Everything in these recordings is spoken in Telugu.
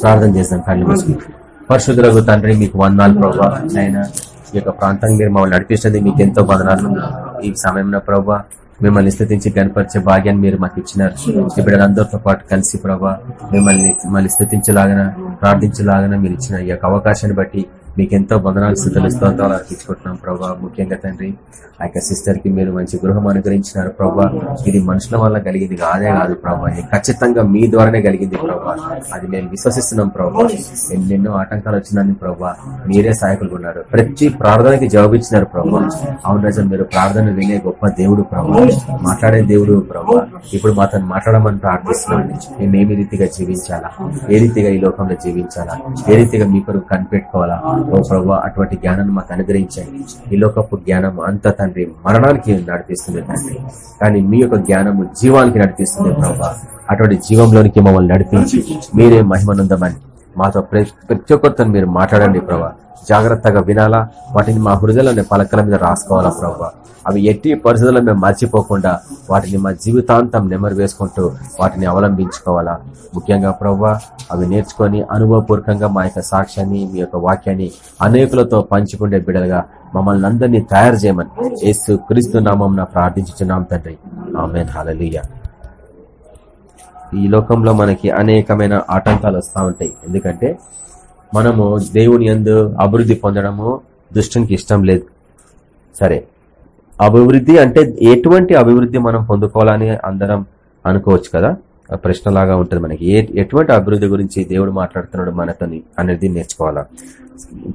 ప్రార్థన చేస్తాం కళ్ళు మూసుకుని పరిశుద్ధులకు తండ్రి మీకు వందాలు ప్రభా. అయినా ఈ యొక్క ప్రాంతాన్ని మీరు మమ్మల్ని నడిపిస్తుంది. మీకు ఎంతో వదనాలు. ఈ సమయంలో ప్రభా మిమ్మల్ని స్థుతించి కనపరిచే భాగ్యాన్ని మీరు మాకు ఇచ్చినారు. ఇప్పుడు అందరితో పాటు కలిసి ప్రభా మిమ్మల్ని మళ్ళీ స్థుతించలాగన ప్రార్థించలాగన మీరు ఇచ్చిన ఈ యొక్క అవకాశాన్ని బట్టి మీకు ఎంతో బంధనాలు స్థితులు స్తోత్రాలు అర్పించుకుంటున్నాం ప్రభా. ముఖ్యంగా తండ్రి ఆ యొక్క సిస్టర్కి మీరు మంచి గృహం అనుగ్రహించినారు ప్రభా. ఇది మనుషుల వల్ల కలిగింది కాదే కాదు ప్రభా. ఇది ఖచ్చితంగా మీ ద్వారానే కలిగింది ప్రభా. అది మేము విశ్వసిస్తున్నాం ప్రభా. ఎన్నెన్నో ఆటంకాలు వచ్చినాన్ని ప్రభా మీరే సహాయకులు ఉన్నారు ప్రతి ప్రార్థనకి జవాబిచ్చినారు ప్రభా. అవును నిజం మీరు ప్రార్థన వినే గొప్ప దేవుడు ప్రభా. మాట్లాడే దేవుడు ప్రభా. ఇప్పుడు మాతో మాట్లాడమని ప్రార్థిస్తున్నాం. మేము ఏ రీతిగా జీవించాలా? ఏ రీతిగా ఈ లోకంలో జీవించాలా? ఏ రీతిగా మీ కొరకు కనిపెట్టుకోవాలా? ఓ ప్రభా అటువంటి జ్ఞానాన్ని మాకు అనుగ్రహించండి. ఈ లోకపు జ్ఞానం అంత తండ్రి మరణానికి నడిపిస్తుంది తండ్రి. కానీ మీ యొక్క జ్ఞానము జీవానికి నడిపిస్తుంది ప్రభా. అటువంటి జీవంలోనికి మమ్మల్ని నడిపించి మీరే మహిమనుందమని మాతో ప్రతి ఒక్కరితో మీరు మాట్లాడండి ప్రభా. జాగ్రత్తగా వినాలా? వాటిని మా హృదయంలోని పలకల మీద రాసుకోవాలా ప్రభా? అవి ఎట్టి పరిస్థితుల్లో మేము మర్చిపోకుండా వాటిని మా జీవితాంతం నెమరు వేసుకుంటూ వాటిని అవలంబించుకోవాలా? ముఖ్యంగా ప్రభా అవి నేర్చుకొని అనుభవపూర్వకంగా మా యొక్క సాక్ష్యాన్ని మీ యొక్క వాక్యాన్ని అనేకులతో పంచుకుండే బిడలుగా మమ్మల్ని అందరినీ తయారు చేయమని ఏసు క్రీస్తు నామం ప్రార్థించుచున్నాం తండ్రి. ఆమెన్. హల్లెలూయా. ఈ లోకంలో మనకి అనేకమైన ఆటంకాలు వస్తూ ఉంటాయి. ఎందుకంటే మనము దేవుని యందు అభివృద్ధి పొందడము దుష్టునికి ఇష్టం లేదు. సరే. అభివృద్ధి అంటే ఎటువంటి అభివృద్ధి మనం పొందుకోవాలని అందరం అనుకోవచ్చు కదా? ఆ ప్రశ్నలాగా ఉంటుంది మనకి. ఏ ఎటువంటి అభివృద్ధి గురించి దేవుడు మాట్లాడుతున్నాడు మనతోని అనేది నేర్చుకోవాలా?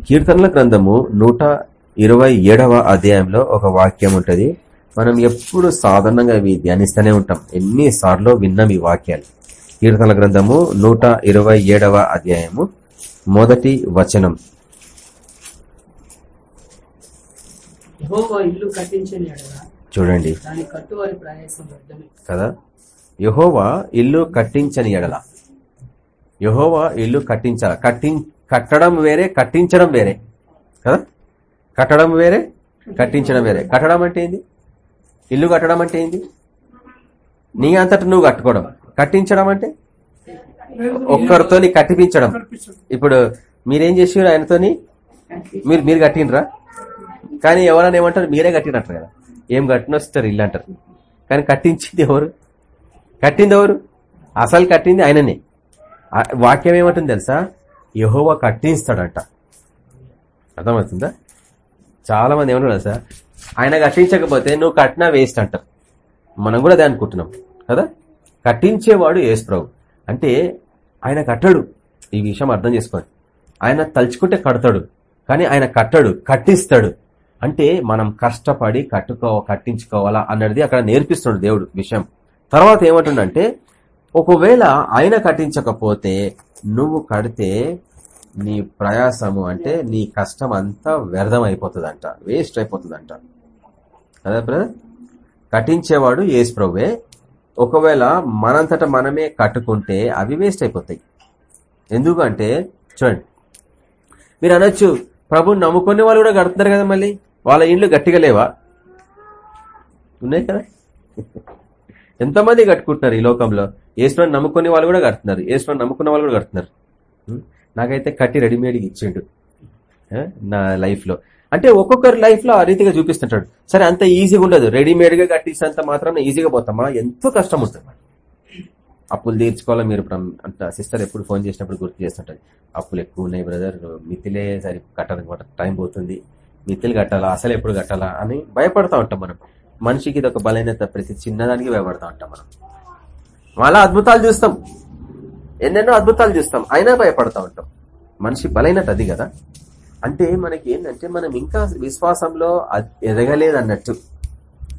కీర్తనల గ్రంథము నూట ఇరవై ఏడవ అధ్యాయంలో ఒక వాక్యం ఉంటుంది. మనం ఎప్పుడు సాధారణంగా ఇవి ధ్యానిస్తూనే ఉంటాం. ఎన్నిసార్లు విన్నాం ఈ వాక్యాలు. కీర్తనల గ్రంథము నూట ఇరవై ఏడవ అధ్యాయము మొదటి వచనం. చూడండి. కదా? యహోవా ఇల్లు కట్టించని ఎడల. యహోవా ఇల్లు కట్టించాల. కట్టిం కట్టడం వేరే కట్టించడం వేరే. కదా? కట్టడం వేరే కట్టించడం వేరే. కట్టడం అంటే ఏంది? ఇల్లు కట్టడం అంటే ఏంది? నీ అంతట నువ్వు కట్టుకోవడం. కట్టించడం అంటే? ఒక్కరితోని కట్టిపించడం. ఇప్పుడు మీరేం చేసారు ఆయనతోని? మీరు మీరు కట్టినరా కానీ ఎవరైనా ఏమంటారు మీరే కట్టినట్టు కదా. ఏం కట్టినొస్తారు ఇల్లు అంటారు. కానీ కట్టించింది ఎవరు? కట్టింది ఎవరు? అసలు కట్టింది ఆయననే. వాక్యం ఏమంటుంది తెలుసా? యహోవా కట్టిస్తాడంట. అర్థమవుతుందా? చాలా మంది ఏమంటారు తెలుసా? ఆయన కట్టించకపోతే నువ్వు కట్టినా వేస్ట్ అంటారు మనం కూడా అదే అనుకుంటున్నాం కదా? కట్టించేవాడు యేసు ప్రభు అంటే ఆయన కట్టడు. ఈ విషయం అర్థం చేసుకోండి. ఆయన తలుచుకుంటే కడతాడు కానీ ఆయన కట్టడు కట్టిస్తాడు. అంటే మనం కష్టపడి కట్టుకో కట్టించుకోవాలా అన్నది అక్కడ నేర్పిస్తున్నాడు దేవుడు విషయం. తర్వాత ఏమంటుండంటే ఒకవేళ ఆయన కట్టించకపోతే నువ్వు కడితే నీ ప్రయాసము అంటే నీ కష్టం అంతా వ్యర్థం అయిపోతుందంట వేస్ట్ అయిపోతుందంట. కదా బ్రదర్? కట్టించేవాడు ఏసు ప్రభువే. ఒకవేళ మనంతట మనమే కట్టుకుంటే అవి వేస్ట్ అయిపోతాయి. ఎందుకంటే చూడండి మీరు అనొచ్చు ప్రభుని నమ్ముకునే వాళ్ళు కూడా కడుతున్నారు కదా మళ్ళీ. వాళ్ళ ఇండ్లు గట్టిగా లేవా? ఉన్నాయి కదా? ఎంతమంది కట్టుకుంటున్నారు ఈ లోకంలో? ఏసుని నమ్ముకునే వాళ్ళు కూడా కడుతున్నారు ఏసుని నమ్ముకున్న వాళ్ళు కూడా కడుతున్నారు? నాకైతే కట్టి రెడీమేడ్గా ఇచ్చిండు. నా లైఫ్లో. అంటే ఒక్కొక్కరి లైఫ్లో ఆ రీతిగా చూపిస్తుంటాడు. సరే అంత ఈజీగా ఉండదు. రెడీమేడ్గా కట్టించినంత మాత్రం ఈజీగా పోతామా ఎంతో కష్టం ఉంటుంది అప్పులు తీర్చుకోవాలా మీరు. ఇప్పుడు అంత సిస్టర్ ఎప్పుడు ఫోన్ చేసినప్పుడు గుర్తు చేస్తుంటది. అప్పులు ఎక్కువ ఉన్నాయి బ్రదర్. మితిలే సరి కట్టాలన్నమాట టైం పోతుంది. మితిలు కట్టాలా? అసలు ఎప్పుడు కట్టాలా? అని భయపడతా ఉంటాం మనం. మనిషికి ఇది ఒక బలహీనత ప్రతి చిన్నదానికి భయపడతా ఉంటాం మనం. అలా అద్భుతాలు చూస్తాం. ఎన్నెన్నో అద్భుతాలు చూస్తాం. అయినా భయపడతా ఉంటాం. మనిషి బలైనది అది కదా? అంటే మనకి ఏంటంటే మనం ఇంకా విశ్వాసంలో ఎదగలేదు అన్నట్టు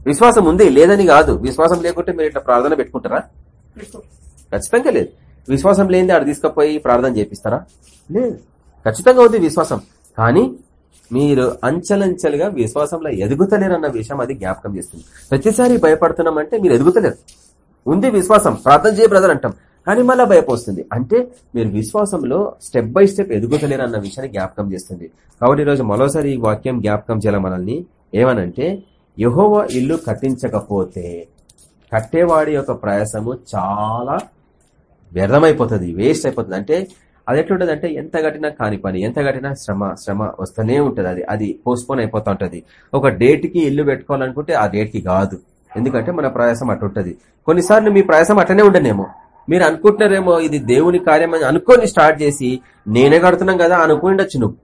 విశ్వాసం ఉంది లేదని కాదు. విశ్వాసం లేకుంటే మీరు ఇట్లా ప్రార్థన పెట్టుకుంటారా? ఖచ్చితంగా లేదు. విశ్వాసం లేనిది ఆడ తీసుకుపోయి ప్రార్థన చేపిస్తారా? లేదు. ఖచ్చితంగా ఉంది విశ్వాసం. కానీ మీరు అంచలంచెలుగా విశ్వాసంలో ఎదుగుతలేరన్న విషయం అది జ్ఞాపకం చేస్తుంది. ప్రతిసారి భయపడుతున్నామంటే మీరు ఎదుగుతలేరు. ఉంది విశ్వాసం. ప్రార్థన చేయ బ్రదర్ అంటాం. కానీ మళ్ళీ భయపోస్తుంది అంటే మీరు విశ్వాసంలో స్టెప్ బై స్టెప్ ఎదుగుతలేరు అన్న విషయాన్ని జ్ఞాపకం చేస్తుంది. కాబట్టి ఈరోజు మరోసారి ఈ వాక్యం జ్ఞాపకం చేయాలి మనల్ని? ఏమనంటే యహోవ ఇల్లు కట్టించకపోతే కట్టేవాడి యొక్క ప్రయాసము చాలా వ్యర్థమైపోతుంది వేస్ట్ అయిపోతుంది. అంటే అది ఎట్లుంటది అంటే ఎంత కట్టినా కాని పని ఎంత కట్టినా శ్రమ శ్రమ వస్తూనే ఉంటుంది. అది అది పోస్ట్పోన్ అయిపోతూ ఉంటుంది. ఒక డేట్కి ఇల్లు పెట్టుకోవాలనుకుంటే ఆ డేట్కి కాదు. ఎందుకంటే మన ప్రయాసం అట్టుంటది. కొన్నిసార్లు మీ ప్రయాసం అట్లనే ఉండనేమో. మీరు అనుకుంటున్నారేమో ఇది దేవుని కార్యం అని అనుకొని స్టార్ట్ చేసి నేనే కడుతున్నాం కదా అనుకుని ఉండొచ్చు నువ్వు.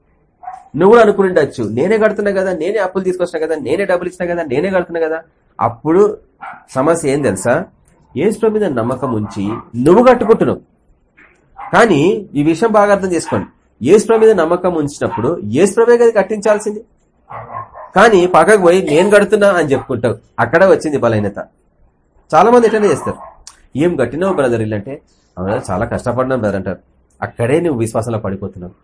నువ్వు కూడా అనుకుని ఉండొచ్చు నేనే కడుతున్నా కదా నేనే అప్పులు తీసుకొచ్చినా కదా నేనే డబ్బులు ఇచ్చినా కదా నేనే కడుతున్నా కదా. అప్పుడు సమస్య ఏం తెలుసా? ఏసుప్రభు మీద నమ్మకం ఉంచి నువ్వు కట్టుకుంటున్నావు. కానీ ఈ విషయం బాగా అర్థం చేసుకోండి. ఏసుప్రభు మీద నమ్మకం ఉంచినప్పుడు ఏసుప్రభే కదా కట్టించాల్సింది. కానీ పక్కకు పోయి నేను కడుతున్నా అని చెప్పుకుంటావు. అక్కడ వచ్చింది బలహీనత. చాలా మంది ఎట్లనే చేస్తారు? ఏం కట్టినావు బ్రదర్ ఇల్లంటే? అవునా చాలా కష్టపడినాం బ్రదర్ అంటారు. అక్కడే నువ్వు విశ్వాసంలో పడిపోతున్నావు.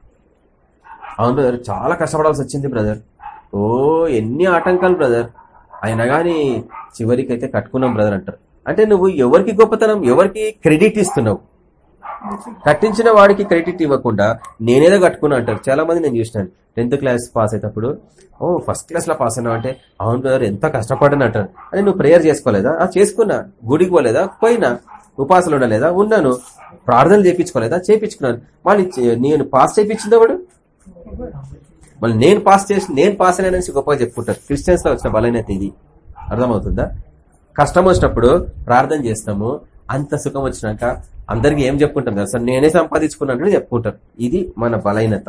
అవును బ్రదర్ చాలా కష్టపడాల్సి వచ్చింది బ్రదర్ ఓ ఎన్ని ఆటంకాలు బ్రదర్ అయినా కానీ చివరికి అయితే కట్టుకున్నాం బ్రదర్ అంటారు. అంటే నువ్వు ఎవరికి గొప్పతనం ఎవరికి క్రెడిట్ ఇస్తున్నావు? కట్టించిన వాడికి క్రెడిట్ ఇవ్వకుండా నేనేదో కట్టుకున్నా అంటారు. చాలా మంది నేను చూసినాను. టెన్త్ క్లాస్ పాస్ అయినప్పుడు ఓ ఫస్ట్ క్లాస్లో పాస్ అయినా అంటే అవును బ్రదర్ ఎంత కష్టపడని అంటారు. అని నువ్వు ప్రేయర్ చేసుకోలేదా? ఆ చేసుకున్నా. గుడికి పోలేదా? పోయినా. ఉపాసలు ఉండలేదా? ఉన్నాను. ప్రార్థనలు చేయించుకోలేదా చేయించుకున్నాను మళ్ళీ నేను పాస్ చేయించింది వాడు? మళ్ళీ నేను పాస్ చేసి నేను పాస్ అయినానని గొప్పగా చెప్పుకుంటారు. క్రిస్టియన్స్లో వచ్చిన బలైనది ఇది. అర్థమవుతుందా? కష్టం వచ్చినప్పుడు ప్రార్థన చేస్తాము. అంత సుఖం వచ్చినాక అందరికి ఏం చెప్పుకుంటాం కదా సార్ నేనే సంపాదించుకున్నానని చెప్పుకుంటారు. ఇది మన బలహీనత.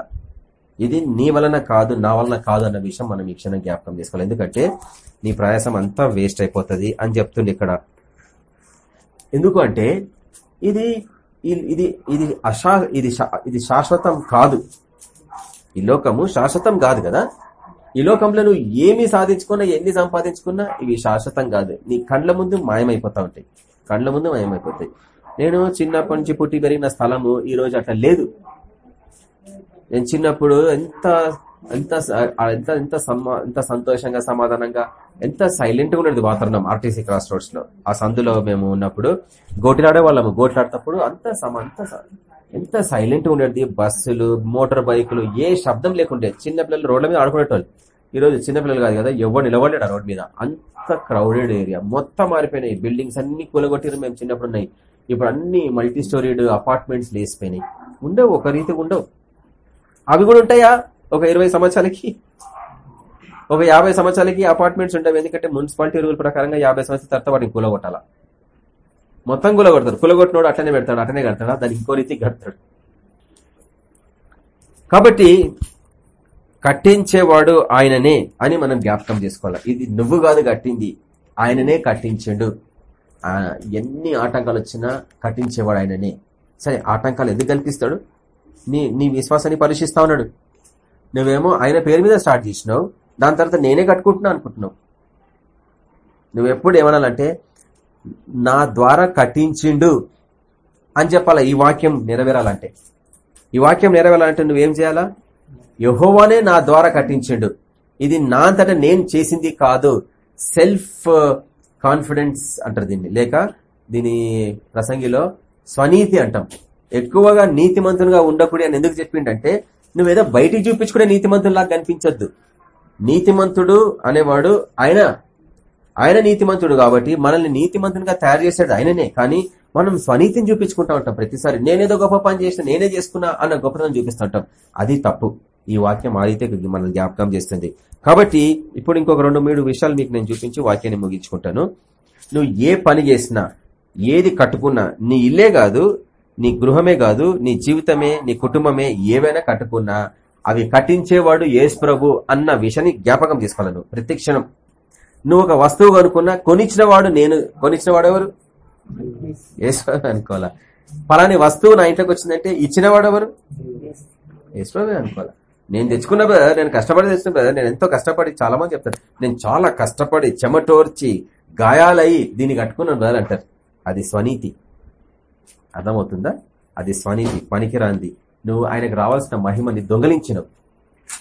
ఇది నీ వలన కాదు నా వలన కాదు అన్న విషయం మనం ఈ క్షణం జ్ఞాపకం చేసుకోవాలి. ఎందుకంటే నీ ప్రయాసం అంతా వేస్ట్ అయిపోతుంది అని చెప్తుంది ఇక్కడ. ఎందుకు అంటే ఇది ఇది ఇది అశా ఇది ఇది శాశ్వతం కాదు. ఈ లోకము శాశ్వతం కాదు కదా? ఈ లోకంలో నువ్వు ఏమి సాధించుకున్నా ఎన్ని సంపాదించుకున్నా ఇవి శాశ్వతం కాదు. నీ కండ్ల ముందు మాయమైపోతా ఉంటాయి. కండ్ల ముందు మయమైపోతాయి. నేను చిన్నప్పటి నుంచి పుట్టి పెరిగిన స్థలము ఈ రోజు అట్లా లేదు. నేను చిన్నప్పుడు ఎంత ఎంత ఎంత ఎంత సమా ఎంత సంతోషంగా సమాధానంగా ఎంత సైలెంట్గా ఉండేది వాతావరణం ఆర్టీసీ క్రాస్ రోడ్స్లో ఆ సందులో మేము ఉన్నప్పుడు గోటిలాడే వాళ్ళము గోటిలాడేటప్పుడు అంత అంత ఎంత సైలెంట్గా ఉండేది. బస్సులు మోటార్ బైకులు ఏ శబ్దం లేకుండే. చిన్న పిల్లలు రోడ్ల మీద ఆడుకునేటోళ్ళు. ఈ రోజు కాదు కదా ఎవరు నిలబడలేడు ఆ రోడ్ మీద. అంత క్రౌడెడ్ ఏరియా మొత్తం మారిపోయినాయి. బిల్డింగ్స్ అన్ని కూలగొట్టిరు మేము చిన్నప్పుడు ఉన్నాయి ఇప్పుడు అన్ని మల్టీ స్టోరీడ్ అపార్ట్మెంట్స్ లేసిపోయినాయి. ఉండవు ఒక రీతిగా ఉండవు. అవి కూడా ఉంటాయా? ఒక ఇరవై సంవత్సరాలకి? ఒక యాభై సంవత్సరాలకి అపార్ట్మెంట్స్ ఉంటాయి ఎందుకంటే మున్సిపాలిటీ రూల్ ప్రకారంగా యాభై సంవత్సరాల తర్వాత వాటిని కూలగొట్టాలా. మొత్తం కూలగొడతారు. కూలగొట్టినోడు అట్లనే పెడతాడు అట్లనే కడతాడా? దానికి ఇంకో రీతి కడతాడు. కాబట్టి కట్టించేవాడు ఆయననే అని మనం జ్ఞాపకం చేసుకోవాలి. ఇది నువ్వు కాదు కట్టింది ఆయననే కట్టించిండు. ఎన్ని ఆటంకాలు వచ్చినా కట్టించేవాడు ఆయననే. సరే ఆటంకాలు ఎందుకు కల్పిస్తాడు? నీ నీ విశ్వాసాన్ని పరీక్షిస్తా ఉన్నాడు. నువ్వేమో ఆయన పేరు మీద స్టార్ట్ చేసినావు దాని తర్వాత నేనే కట్టుకుంటున్నా అనుకుంటున్నావు. నువ్వు ఎప్పుడు ఏమనాలంటే నా ద్వారా కట్టించిండు అని చెప్పాలా? ఈ వాక్యం నెరవేరాలంటే. ఈ వాక్యం నెరవేరాలంటే నువ్వేం చేయాలా? యహోవానే నా ద్వారా కట్టించిండు. ఇది నా అంతటా నేను చేసింది కాదు. సెల్ఫ్ కాన్ఫిడెన్స్ uh, అంటారు దీన్ని. లేక దీని ప్రసంగిలో స్వనీతి అంటాం. ఎక్కువగా నీతిమంతునిగా ఉండకూడదు అని ఎందుకు చెప్పిండంటే నువ్వేదో బయటికి చూపించుకునే నీతిమంతునిలాగా కనిపించద్దు. నీతిమంతుడు అనేవాడు ఆయన. ఆయన నీతిమంతుడు కాబట్టి మనల్ని నీతిమంతునిగా తయారు చేశాడు ఆయననే. కానీ మనం స్వనీతిని చూపించుకుంటా ఉంటాం ప్రతిసారి. నేనేదో గొప్ప పని చేసిన నేనే చేసుకున్నా అన్న గొప్పతనం చూపిస్తూ ఉంటాం అది తప్పు. ఈ వాక్యం ఆ మనల్ని జ్ఞాపకం చేస్తుంది. కాబట్టి ఇప్పుడు ఇంకొక రెండు మూడు విషయాలు మీకు నేను చూపించి వాక్యాన్ని ముగించుకుంటాను. నువ్వు ఏ పని చేసినా ఏది కట్టుకున్నా నీ ఇల్లే కాదు నీ గృహమే కాదు నీ జీవితమే నీ కుటుంబమే ఏవైనా కట్టుకున్నా అవి కట్టించేవాడు యేసు ప్రభు అన్న విషయాన్ని జ్ఞాపకం చేసుకోవాలను. నువ్వు ప్రతి క్షణం. నువ్వు ఒక వస్తువు కనుక్కున్నా కొనిచ్చిన వాడు నేను కొనిచ్చినవాడు ఎవరు? యేసు అనుకోవాలా? పలాని వస్తువు నా ఇంట్లోకి వచ్చిందంటే ఇచ్చిన వాడు ఎవరు యేసుప్రభే అనుకోవాలా? నేను తెచ్చుకున్న బ్రదర్ నేను కష్టపడి తెచ్చిన బ్రదర్ నేను ఎంతో కష్టపడి చాలా మంది చెప్తాను నేను చాలా కష్టపడి చెమటోర్చి గాయాలయ్యి దీన్ని కట్టుకున్నాను బ్రదర్ అంటారు. అది స్వనీతి. అర్థమవుతుందా? అది స్వనీతి పనికిరాంది. నువ్వు ఆయనకు రావాల్సిన మహిమని దొంగలించినవు.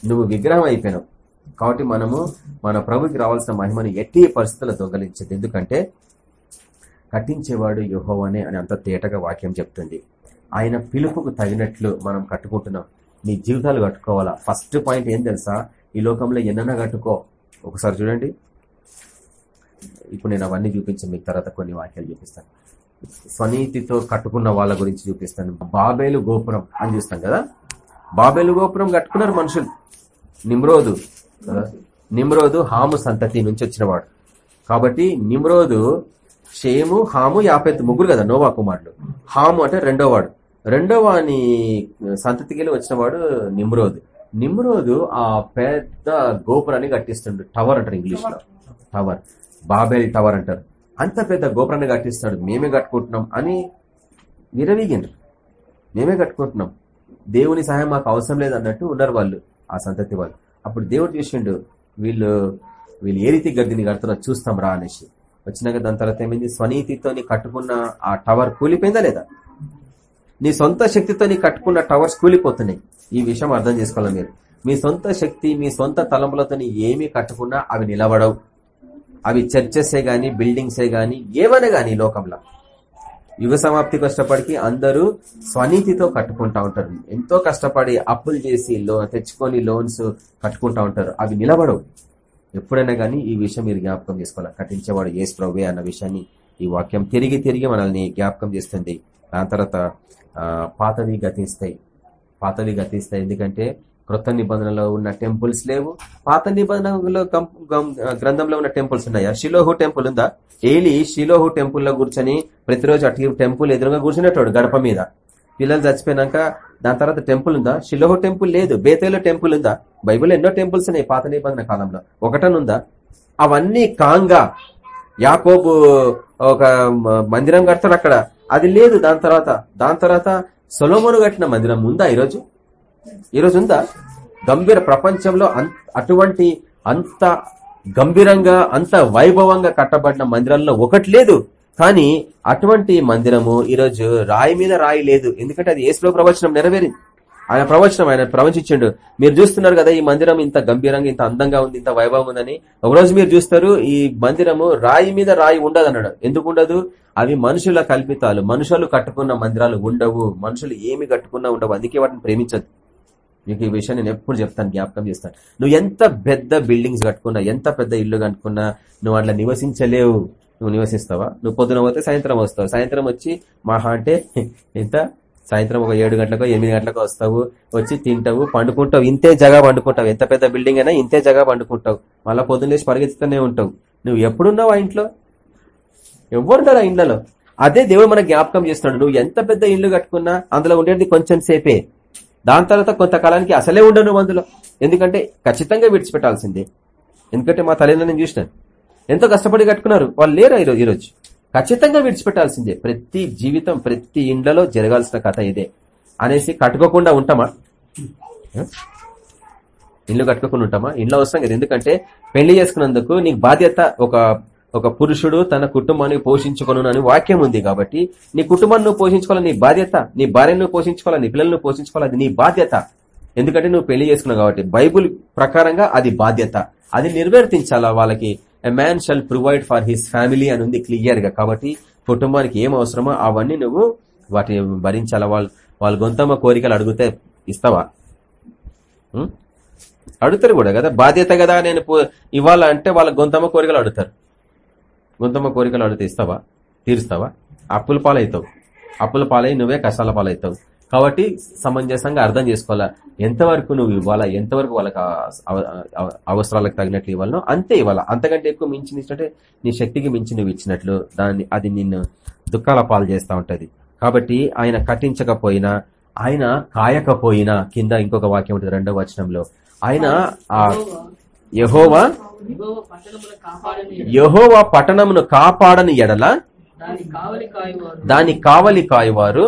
నువ్వు విగ్రహం అయిపోయినావు. కాబట్టి మనము మన ప్రభుకి రావాల్సిన మహిమని ఎట్టి పరిస్థితుల్లో దొంగలించదు. ఎందుకంటే కట్టించేవాడు యుహోవనే అని అంత తేటగా వాక్యం చెప్తుంది. ఆయన పిలుపుకు తగినట్లు మనం కట్టుకుంటున్నాం. నీ జీవితాలు కట్టుకోవాలా? ఫస్ట్ పాయింట్ ఏం తెలుసా? ఈ లోకంలో ఎన్నైనా కట్టుకో. ఒకసారి చూడండి. ఇప్పుడు నేను అవన్నీ చూపించి మీకు తర్వాత కొన్ని వాక్యాలు చూపిస్తాను. స్వనీతితో కట్టుకున్న వాళ్ళ గురించి చూపిస్తాను. బాబేలు గోపురం అని చూస్తాం కదా? బాబేలు గోపురం కట్టుకున్నారు మనుషులు. నిమ్రోదు. నిమ్రోదు హాము సంతతి నుంచి వచ్చినవాడు. కాబట్టి నిమ్రోదు షేము హాము యాపెత్ ముగ్గురు కదా నోవా కుమారుడు హాము అంటే రెండో వాడు రెండో వాని సంతతికి వచ్చినవాడు నిమ్రోదు నిమ్రోదు ఆ పెద్ద గోపురాన్ని కట్టిస్తుండు. టవర్ అంటారు ఇంగ్లీష్లో టవర్. బాబెల్ టవర్ అంటారు. అంత పెద్ద గోపురాన్ని కట్టిస్తాడు మేమే కట్టుకుంటున్నాం అని విరవీగిండ్రు మేమే కట్టుకుంటున్నాం. దేవుని సహాయం మాకు అవసరం లేదు అన్నట్టు ఉన్నారు వాళ్ళు ఆ సంతతి వాళ్ళు. అప్పుడు దేవుడు చూసిండు వీళ్ళు వీళ్ళు ఏ రీతి గడ్డిని కడుతున్నారు చూస్తాం రా అనేసి. వచ్చినాక దాని తర్వాత ఏమైంది? స్వనీతితో నీ కట్టుకున్న ఆ టవర్ కూలిపోయిందా లేదా? నీ సొంత శక్తితో నీ కట్టుకున్న టవర్స్ కూలిపోతున్నాయి. ఈ విషయం అర్థం చేసుకోవాలి మీరు. మీ సొంత శక్తి మీ సొంత తలంపులతో ఏమి కట్టుకున్నా అవి నిలబడవు. అవి చర్చెసే గాని బిల్డింగ్సే గాని ఏమైనా గాని లోకంలో. యుగ సమాప్తికి వచ్చినప్పటికీ అందరూ స్వనీతితో కట్టుకుంటా ఉంటారు. ఎంతో కష్టపడి అప్పులు చేసి లో తెచ్చుకొని లోన్స్ కట్టుకుంటా ఉంటారు. అవి నిలబడవు. ఎప్పుడైనా కానీ ఈ విషయం మీరు జ్ఞాపకం చేసుకోవాలి? కట్టించేవాడు ఏ ప్రవ్వే అన్న విషయాన్ని ఈ వాక్యం తిరిగి తిరిగి మనల్ని జ్ఞాపకం చేస్తుంది. దాని తర్వాత పాతవి గతిస్తాయి. పాతవి గతిస్తాయి. ఎందుకంటే క్రొత్త నిబంధనలో ఉన్న టెంపుల్స్ లేవు. పాత నిబంధనలో గం- గం- గ్రంథంలో ఉన్న టెంపుల్స్ ఉన్నాయా? షిలోహు టెంపుల్ ఉందా? ఏలి షిలోహు టెంపుల్లో కూర్చొని ప్రతిరోజు అటు టెంపుల్ ఎదురుగా కూర్చునేటోడు గడప మీద. పిల్లలు చచ్చిపోయినాక దాని తర్వాత టెంపుల్ ఉందా? షిలోహో టెంపుల్ లేదు బేతేలో టెంపుల్ ఉందా? బైబుల్ ఎన్నో టెంపుల్స్ ఉన్నాయి పాత నిబంధన కాలంలో. ఒకటనుందా అవన్నీ కాంగా. యాకోబు ఒక మందిరం కడతాడు అక్కడ. అది లేదు దాని తర్వాత దాని తర్వాత సొలోమోను కట్టిన మందిరం ఉందా ఈరోజు? ఈరోజు ఉందా? గంభీర ప్రపంచంలో అటువంటి అంత గంభీరంగా అంత వైభవంగా కట్టబడిన మందిరాల్లో ఒకటి లేదు. కానీ అటువంటి మందిరము ఈరోజు రాయి మీద రాయి లేదు. ఎందుకంటే అది ఏసులో ప్రవచనం నెరవేరింది. ఆయన ప్రవచనం ఆయన ప్రవచించండు. మీరు చూస్తున్నారు కదా ఈ మందిరం ఇంత గంభీరంగా ఇంత అందంగా ఉంది ఇంత వైభవం ఉందని. ఒకరోజు మీరు చూస్తారు ఈ మందిరము రాయి మీద రాయి ఉండదు అన్నాడు ఎందుకు ఉండదు? అవి మనుషుల కల్పితాలు. మనుషులు కట్టుకున్న మందిరాలు ఉండవు. మనుషులు ఏమి కట్టుకున్నా ఉండవు. అందుకే వాటిని ప్రేమించదు మీకు ఈ విషయం నేను ఎప్పుడు చెప్తాను జ్ఞాపకం చేస్తాను. నువ్వు ఎంత పెద్ద బిల్డింగ్స్ కట్టుకున్నా ఎంత పెద్ద ఇల్లు కట్టుకున్నా నువ్వు అట్లా నివసించలేవు. నువ్వు నివసిస్తావా? నువ్వు పొద్దున పోతే సాయంత్రం వస్తావు. సాయంత్రం వచ్చి మహా అంటే ఎంత? సాయంత్రం ఒక ఏడు గంటలకు ఎనిమిది గంటలకు వస్తావు. వచ్చి తింటావు పండుకుంటావు. ఇంతే జగా పండుకుంటావు. ఎంత పెద్ద బిల్డింగ్ అయినా ఇంతే జగా పండుకుంటావు. మళ్ళీ పొద్దున్న లేచి పరిగెత్తుతూనే ఉంటావు. నువ్వు ఎప్పుడున్నావు ఆ ఇంట్లో? ఎవరుంటారు ఆ ఇండ్లలో. అదే దేవుడు మనకు జ్ఞాపకం చేస్తున్నాడు. నువ్వు ఎంత పెద్ద ఇల్లు కట్టుకున్నా అందులో ఉండేది కొంచెం సేపే. దాని తర్వాత కొంతకాలానికి అసలే ఉండవు నువ్వు అందులో. ఎందుకంటే ఖచ్చితంగా విడిచిపెట్టాల్సిందే. ఎందుకంటే మా తల్లిని నేను చూసినాను. ఎంతో కష్టపడి కట్టుకున్నారు. వాళ్ళు లేరు ఈరోజు ఈరోజు? ఖచ్చితంగా విడిచిపెట్టాల్సిందే. ప్రతి జీవితం ప్రతి ఇండ్లలో జరగాల్సిన కథ ఇదే. అనేసి కట్టుకోకుండా ఉంటామా? ఇండ్లు కట్టుకోకుండా ఉంటామా? ఇంట్లో అవసరం కదా ఎందుకంటే పెళ్ళి చేసుకున్నందుకు నీకు బాధ్యత ఒక ఒక పురుషుడు తన కుటుంబాన్ని పోషించుకొను అని వాక్యం ఉంది కాబట్టి నీ కుటుంబాన్ని నువ్వు పోషించుకోవాలి? నీ బాధ్యత నీ భార్యను పోషించుకోవాలి? నీ పిల్లలను పోషించుకోవాలి? అది నీ బాధ్యత. ఎందుకంటే నువ్వు పెళ్ళి చేసుకున్నావు కాబట్టి బైబుల్ ప్రకారంగా అది బాధ్యత. అది నిర్వర్తించాలా వాళ్ళకి? A man shall provide for his family అని ఉంది క్లియర్గా. కాబట్టి కుటుంబానికి ఏం అవసరమో అవన్నీ నువ్వు వాటిని భరించాలా? వాళ్ళు వాళ్ళ గొంతమ్మ కోరికలు అడిగితే ఇస్తావా? అడుగుతారు కూడా కదా? బాధ్యత కదా నేను పో- అంటే వాళ్ళ గొంతమ్మ కోరికలు అడుగుతారు. గొంతమ్మ కోరికలు అడిగితే ఇస్తావా? తీరుస్తావా? అప్పుల పాలవుతావు అప్పుల పాలై నువ్వే కష్టాల పాలవుతావు కాబట్టి సమంజసంగా అర్థం చేసుకోవాలా? ఎంతవరకు నువ్వు ఇవ్వాలా? ఎంతవరకు వాళ్ళకి అవసరాలకు తగినట్లు ఇవ్వాలనో అంతే ఇవ్వాలా. అంతకంటే ఎక్కువ మించి ఇచ్చినట్టే నీ శక్తికి మించి నువ్వు ఇచ్చినట్లు దాన్ని అది నిన్ను దుఃఖాల పాలు చేస్తా ఉంటది. కాబట్టి ఆయన కట్టించకపోయినా ఆయన కాయకపోయినా కింద ఇంకొక వాక్యం ఉంటుంది రెండవ వచనంలో ఆయన ఆ యహోవా యహోవా పట్టణమును కాపాడని ఎడల దాని కావలి కాయువారు.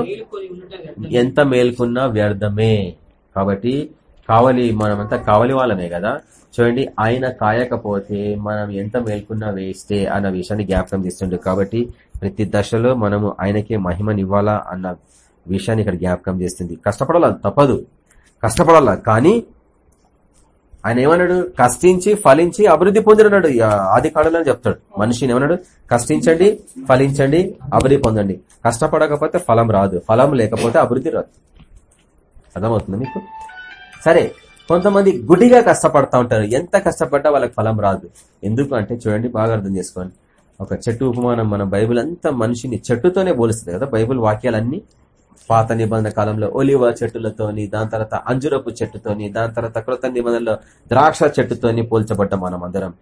ఎంత మేల్కున్నా వ్యర్థమే. కాబట్టి కావలి మనమంతా కావలి వాళ్ళమే కదా. చూడండి ఆయన కాయకపోతే మనం ఎంత మేల్కున్నా వేస్తే అన్న విషయాన్ని జ్ఞాపకం చేస్తుండే కాబట్టి ప్రతి దశలో మనము ఆయనకే మహిమనివ్వాలా అన్న విషయాన్ని ఇక్కడ జ్ఞాపకం చేస్తుంది. కష్టపడాల తప్పదు. కష్టపడాల కానీ ఆయన ఏమన్నాడు? కష్టించి ఫలించి అభివృద్ధి పొందినాడు ఆది కాలంలో చెప్తాడు. మనిషిని ఏమన్నాడు? కష్టించండి ఫలించండి అభివృద్ధి పొందండి. కష్టపడకపోతే ఫలం రాదు. ఫలం లేకపోతే అభివృద్ధి రాదు. అర్థమవుతుంది మీకు? సరే కొంతమంది గుడిగా కష్టపడతా ఉంటారు. ఎంత కష్టపడ్డా వాళ్ళకి ఫలం రాదు. ఎందుకు అంటే చూడండి బాగా అర్థం చేసుకోండి. ఒక చెట్టు ఉపమానం మన బైబిల్ అంతా మనిషిని చెట్టుతోనే పోలిస్తుంది కదా. బైబిల్ వాక్యాలన్నీ పాత నిబంధన కాలంలో ఒలివ చెట్టులతోని దాని తర్వాత అంజురపు చెట్టుతోని దాని తర్వాత కృత నిబంధనలో ద్రాక్ష చెట్టుతోని పోల్చబడ్డ మనం అందరం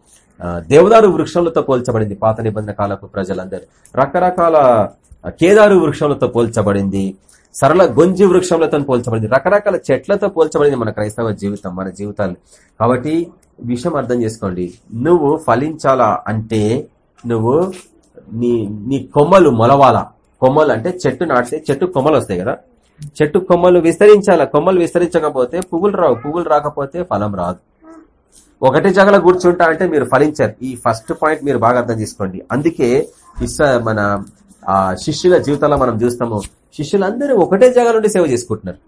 దేవదారు వృక్షములతో పోల్చబడింది పాత నిబంధన కాలపు ప్రజలందరూ. రకరకాల కేదారు వృక్షములతో పోల్చబడింది సరళ గొంజి వృక్షములతో పోల్చబడింది రకరకాల చెట్లతో పోల్చబడింది మన క్రైస్తవ జీవితం మన జీవితాలు. కాబట్టి విషయం అర్థం చేసుకోండి. నువ్వు ఫలించాలా అంటే నువ్వు నీ నీ కొమ్మలు మొలవాలా? కొమ్మలు అంటే చెట్టు నాటితే చెట్టు కొమ్మలు వస్తాయి కదా. చెట్టు కొమ్మలు విస్తరించాలా? కొమ్మలు విస్తరించకపోతే పువ్వులు రావు. పువ్వులు రాకపోతే ఫలం రాదు. ఒకటే జగల కూర్చుంటా అంటే మీరు ఫలించారు. ఈ ఫస్ట్ పాయింట్ మీరు బాగా అర్థం చేసుకోండి. అందుకే ఇస్స మన ఆ శిష్యుల జీవితంలో మనం చూస్తాము. శిష్యులందరూ ఒకటే జగల నుండి సేవ చేసుకుంటున్నారు.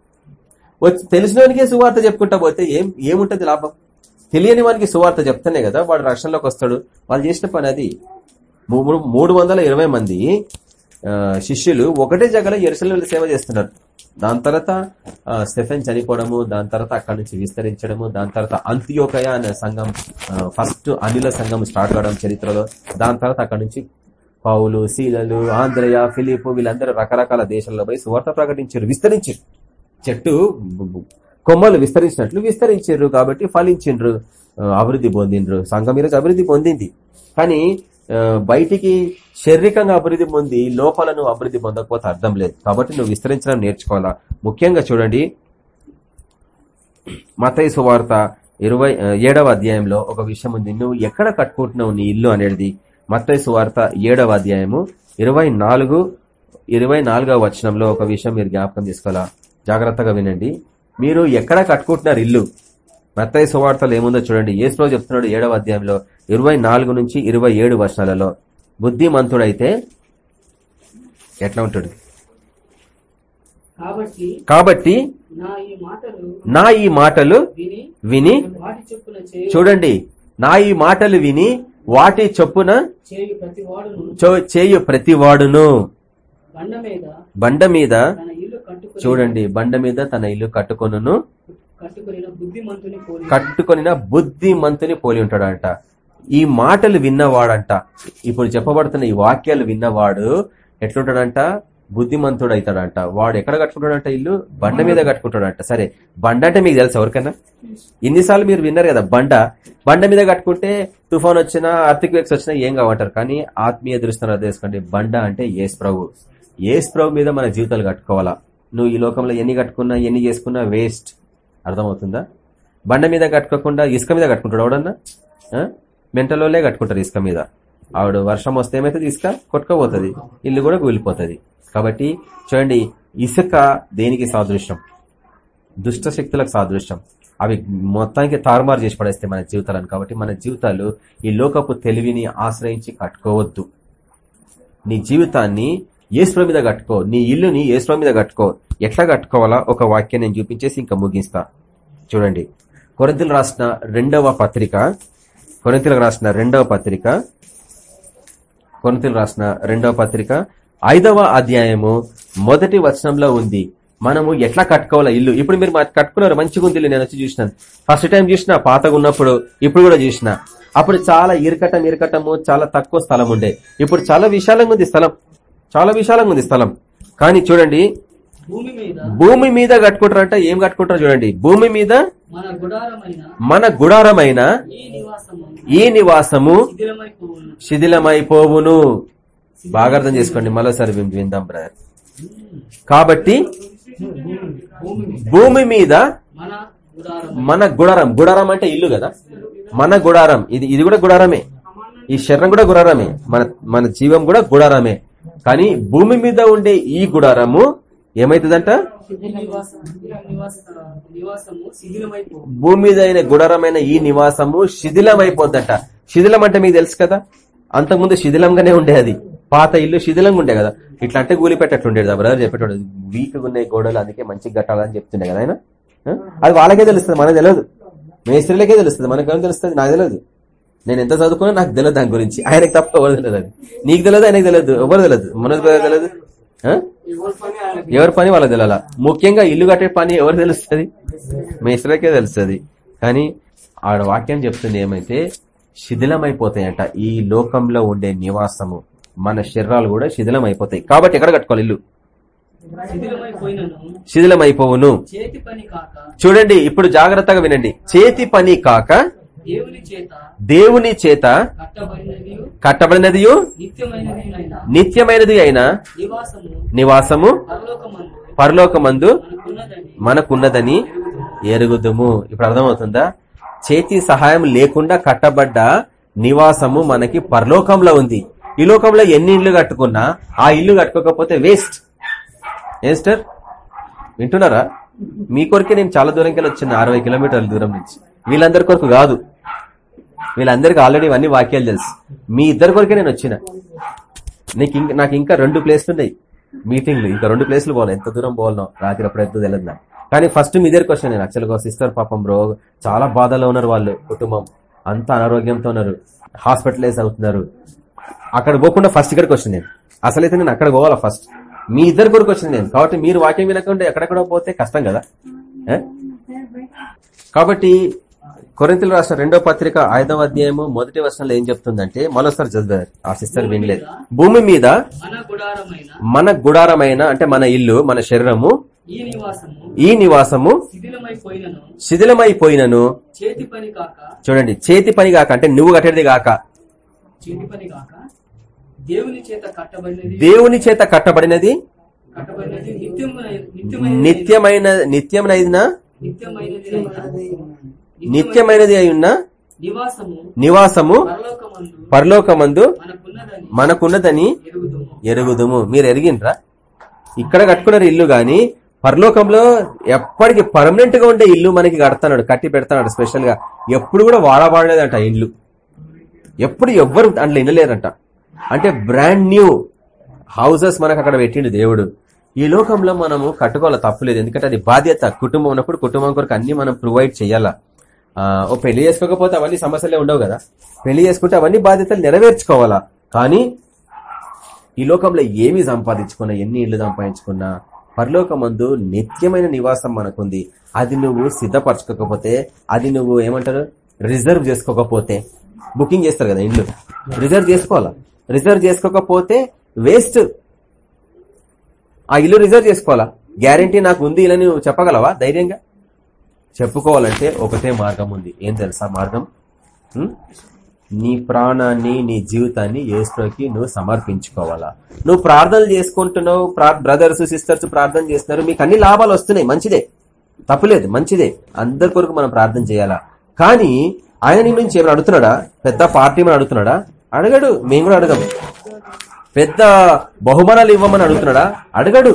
వచ్చి తెలిసినవానికే సువార్త చెప్పుకుంటా పోతే ఏం ఏముంటది లాభం? తెలియని వానికి సువార్త చెప్తానే కదా వాడు రక్షణలోకి వస్తాడు. వాళ్ళు చేసిన పని అది. మూడు మూడు వందల ఇరవై మంది శిష్యులు ఒకటే జగల ఎరుసలేములో సేవ చేస్తున్నారు. దాని తర్వాత స్టెఫెన్ చనిపోవడము దాని తర్వాత అక్కడి నుంచి విస్తరించడము దాని తర్వాత అంత్యోకయ అనే సంఘం ఫస్ట్ అనిల సంఘం స్టార్ట్ కావడం చరిత్రలో. దాని తర్వాత అక్కడి నుంచి పౌలు శీలలు ఆంధ్రయ ఫిలిపు వీళ్ళందరూ రకరకాల దేశాల్లో పోయి సువార్త ప్రకటించారు విస్తరించారు. చెట్టు కొమ్మలు విస్తరించినట్లు విస్తరించారు కాబట్టి ఫలించిండ్రు అభివృద్ధి పొందిండ్రు సంఘం ఈరోజు అభివృద్ధి పొందింది. కానీ బయటికి శారీరకంగా అభివృద్ధి పొంది లోపలను అభివృద్ధి పొందకపోతే అర్థం లేదు. కాబట్టి నువ్వు విస్తరించడం నేర్చుకోవాలా? ముఖ్యంగా చూడండి. మతయి సువార్త ఇరవై ఏడవ అధ్యాయంలో ఒక విషయం ఉంది. నువ్వు ఎక్కడ కట్టుకుంటున్నావు నీ ఇల్లు అనేది? మత్తయి సువార్త ఏడవ అధ్యాయము ఇరవై నాలుగు ఇరవై నాలుగవ వచనంలో ఒక విషయం మీరు జ్ఞాపకం చేసుకోవాలా? జాగ్రత్తగా వినండి. మీరు ఎక్కడ కట్టుకుంటున్నారు ఇల్లు? మత్తయి సువార్తలు ఏముందో చూడండి. ఏసులో చెప్తున్నాడు ఏడవ అధ్యాయంలో ఇరవై నాలుగు నుంచి ఇరవై ఏడు వర్షాలలో బుద్ధిమంతుడైతే ఎట్లా ఉంటాడు? కాబట్టి నా ఈ మాటలు విని చూడండి నా ఈ మాటలు విని వాటి చొప్పున చేయు ప్రతి వాడును ప్రతివాడును. బండ మీద బండ మీద తన ఇల్లు కట్టుకుని చూడండి బండ మీద తన ఇల్లు కట్టుకొనును. కట్టుకుని కట్టుకొనిన బుద్ధిమంతుని పోలి ఉంటాడంట. ఈ మాటలు విన్నవాడంట. ఇప్పుడు చెప్పబడుతున్న ఈ వాక్యాలు విన్నవాడు ఎట్లుంటాడంట? బుద్ధిమంతుడు అవుతాడంట వాడు ఎక్కడ కట్టుకుంటాడంట ఇల్లు? బండ మీద కట్టుకుంటాడంట. సరే బండ అంటే మీకు తెలుసు ఎవరికైనా? ఇన్నిసార్లు మీరు విన్నారు కదా బండ. బండ మీద కట్టుకుంటే తుఫాన్ వచ్చినా ఆర్థిక వేక్స్ వచ్చినా ఏం కావంటారు? కానీ ఆత్మీయ దృష్టిని అర్థం చేసుకోండి బండ అంటే ఏస్ ప్రభు. ఏస్ ప్రభు మీద మన జీవితాలు కట్టుకోవాలా? నువ్వు ఈ లోకంలో ఎన్ని కట్టుకున్నా ఎన్ని చేసుకున్నా వేస్ట్. అర్థమవుతుందా? బండ మీద కట్టుకోకుండా ఇసుక మీద కట్టుకుంటాడు ఎవడన్నా? మెంటలోలే కట్టుకుంటారు ఇసుక మీద. ఆవిడ వర్షం వస్తే ఏమైతే ఇసుక కొట్టుకోపోతుంది ఇల్లు కూడా కూలిపోతుంది. కాబట్టి చూడండి ఇసుక దేనికి సాదృశ్యం? దుష్ట శక్తులకు సాదృశ్యం. అవి మొత్తానికి తారుమారు చేసి పడేస్తాయి మన జీవితాలను. కాబట్టి మన జీవితాలు ఈ లోకపు తెలివిని ఆశ్రయించి కట్టుకోవద్దు. నీ జీవితాన్ని ఏసుప్రభు మీద కట్టుకో. నీ ఇల్లుని ఏసుప్రభు మీద కట్టుకో. ఎట్లా కట్టుకోవాలా? ఒక వాక్యం నేను చూపించేసి ఇంకా ముగిస్తా. చూడండి. కొరదలు రాసిన రెండవ పత్రిక కొరింతలకు రాసిన రెండవ పత్రిక కొరింతలు రాసిన రెండవ పత్రిక ఐదవ అధ్యాయము మొదటి వచనంలో ఉంది. మనము ఎట్లా కట్టుకోవాలా ఇల్లు? ఇప్పుడు మీరు కట్టుకున్నారు మంచిగా ఉంది నేను వచ్చి చూసినాను ఫస్ట్ టైం చూసిన పాతగా ఉన్నప్పుడు ఇప్పుడు కూడా చూసిన. అప్పుడు చాలా ఇరకటం ఇరకటము చాలా తక్కువ స్థలం ఉండే. ఇప్పుడు చాలా విశాలంగా ఉంది స్థలం. చాలా విశాలంగా ఉంది స్థలం. కానీ చూడండి భూమి మీద కట్టుకుంటారంట ఏం కట్టుకుంటారు చూడండి. భూమి మీద మన గుడారమైన మన గుడారమైన ఈ నివాసము. శిథిలమైపోవును బాగా అర్థం చేసుకోండి మరోసారి విందాం బ్రదర్. కాబట్టి భూమి మీద మన గుడారం గుడారం అంటే ఇల్లు కదా? మన గుడారం ఇది ఇది కూడా గుడారమే. ఈ శరీరం కూడా గుడారమే. మన మన జీవం కూడా గుడారమే. కానీ భూమి మీద ఉండే ఈ గుడారము ఏమైతుందంట? భూమి మీద అయిన గుడరమైన ఈ నివాసము శిథిలం అయిపోద్దంట శిథిలం అంటే మీకు తెలుసు కదా? అంతకుముందు శిథిలంగానే ఉండే అది. పాత ఇల్లు శిథిలంగా ఉండే కదా? ఇట్లా అంటే గూలి పెట్టేట్లుండేది బ్రదర్ చెప్పేటోడు. వీక్ ఉన్నాయి గోడలు అందుకే మంచిగా కట్టాలని చెప్తుండే కదా ఆయన? అది వాళ్ళకే తెలుస్తుంది మనకు తెలియదు మేస్త్రీలకే తెలుస్తుంది మనకేం తెలుస్తుంది? నాకు తెలియదు నేను ఎంత చదువుకున్నా నాకు తెలియదు దాని గురించి. ఆయనకు తప్ప ఎవరు తెలియదు అది. నీకు తెలియదు ఆయనకు తెలియదు ఎవరు తెలియదు మనోజ్ బ్రదర్ తెలియదు ఎవరి పని వాళ్ళకి తెలియాల ముఖ్యంగా ఇల్లు కట్టే పని ఎవరు తెలుస్తుంది? మేస్త్రీలకే తెలుస్తుంది. కానీ ఆడ వాక్యం చెప్తుంది ఏమైతే శిథిలమైపోతాయంట ఈ లోకంలో ఉండే నివాసము. మన శరీరాలు కూడా శిథిలమైపోతాయి. కాబట్టి ఎక్కడ కట్టుకోవాలి ఇల్లు? శిథిలమైపోవును చూడండి ఇప్పుడు జాగ్రత్తగా వినండి. చేతి పని కాక దేవుని చేత కట్టబడినది నిత్యమైనది అయిన నివాసము పరలోకమందు మనకున్నదని ఎరుగుదుము. ఇప్పుడు అర్థమవుతుందా? చేతి సహాయం లేకుండా కట్టబడ్డ నివాసము మనకి పరలోకంలో ఉంది. ఈ లోకంలో ఎన్ని ఇల్లు కట్టుకున్నా ఆ ఇల్లు కట్టుకోకపోతే వేస్ట్. ఏం స్టర్ వింటున్నారా? మీ కొరకే నేను చాలా దూరంకి వచ్చిన అరవై కిలోమీటర్ల దూరం నుంచి. వీళ్ళందరి కొరకు కాదు. వీళ్ళందరికీ ఆల్రెడీ ఇవన్నీ వాక్యాలు తెలుసు. మీ ఇద్దరి కొరకే నేను వచ్చిన. నీకు ఇంకా నాకు ఇంకా రెండు ప్లేస్లు ఉన్నాయి. మీటింగ్లు ఇంకా రెండు ప్లేస్లు పోవాలి. ఎంత దూరం పోవాలనో. రాత్రి అప్పుడు ఎంత తెలియదు నాకు. కానీ ఫస్ట్ మీ దగ్గరకు వచ్చాను నేను. యాక్చువల్గా సిస్టర్ పాపం బ్రో చాలా బాధలో ఉన్నారు వాళ్ళు. కుటుంబం. అంత అనారోగ్యంతో ఉన్నారు. హాస్పిటలైజ్ అవుతున్నారు. అక్కడ పోకుండా ఫస్ట్ ఇక్కడికి వచ్చాను నేను. అసలైతే నేను అక్కడ పోవాలా ఫస్ట్ మీ ఇద్దరు కొరకు వచ్చింది నేను. కాబట్టి మీరు వాక్యం వినకుండా ఎక్కడెక్కడ పోతే కష్టం కదా? కాబట్టి కొరింతలు రాసిన రెండో పత్రిక ఐదవ అధ్యాయము మొదటి వర్షంలో ఏం చెప్తుందంటే మరోసారి చదివారు ఆ సిస్టర్ వినలేదు భూమి మీద మన గుడారమైన అంటే మన ఇల్లు మన శరీరము ఈ నివాసము శిథిలమైపోయినను చూడండి చేతి పని కాక అంటే నువ్వు కట్టేది కాక దేవుని చేత కట్టబడినది నిత్యమైన నిత్యమైన నిత్యమైనది అయి ఉన్న నివాసము పరలోకమందు మనకున్నదని ఎరుగుదుము. మీరు ఎరిగినరా ఇక్కడ కట్టుకున్నారు ఇల్లు గాని పరలోకంలో ఎప్పటికి పర్మనెంట్గా ఉండే ఇల్లు మనకి కడతాడు కట్టి పెడతాడు స్పెషల్గా. ఎప్పుడు కూడా వాడబాడలేదంట ఇల్లు. ఎప్పుడు ఎవ్వరు దాంట్లో ఇనలేరంట. అంటే బ్రాండ్ న్యూ హౌసెస్ మనకు అక్కడ పెట్టిండు దేవుడు. ఈ లోకంలో మనము కట్టుకోవాలి? తప్పులేదు ఎందుకంటే అది బాధ్యత. కుటుంబం ఉన్నప్పుడు కుటుంబం కొరకు అన్ని మనం ప్రొవైడ్ చేయాలా? ఓ పెళ్ళి చేసుకోకపోతే అవన్నీ సమస్యలే ఉండవు కదా. పెళ్ళి చేసుకుంటే అవన్నీ బాధ్యతలు నెరవేర్చుకోవాలా. కానీ ఈ లోకంలో ఏమి సంపాదించుకున్నా ఎన్ని ఇళ్ళు సంపాదించుకున్నా పరలోకమందు నిత్యమైన నివాసం మనకుంది. అది నువ్వు సిద్ధపరచుకోకపోతే అది నువ్వు ఏమంటారు రిజర్వ్ చేసుకోకపోతే బుకింగ్ చేస్తారు కదా ఇల్లు. రిజర్వ్ చేసుకోవాలా? రిజర్వ్ చేసుకోకపోతే వేస్ట్. ఆ ఇల్లు రిజర్వ్ చేసుకోవాలా? గ్యారంటీ నాకు ఉంది ఇలా నువ్వు చెప్పగలవా ధైర్యంగా? చెప్పుకోవాలంటే ఒకటే మార్గం ఉంది. ఏం తెలుసా మార్గం? నీ ప్రాణాన్ని నీ జీవితాన్ని ఏసులోకి నువ్వు సమర్పించుకోవాలా? నువ్వు ప్రార్థనలు చేసుకుంటున్నావు బ్రదర్స్ సిస్టర్స్ ప్రార్థన చేస్తున్నారు మీకు అన్ని లాభాలు వస్తున్నాయి మంచిదే. తప్పులేదు మంచిదే. అందరి కొరకు మనం ప్రార్థన చేయాలా? కానీ ఆయన నీ నుంచి ఏమైనా అడుగుతున్నాడా? పెద్ద పార్టీ ఏమైనా అడుగుతున్నాడా? అడగడు మేము కూడా అడగం. పెద్ద బహుమానాలు ఇవ్వమని అడుగుతున్నాడా? అడగడు.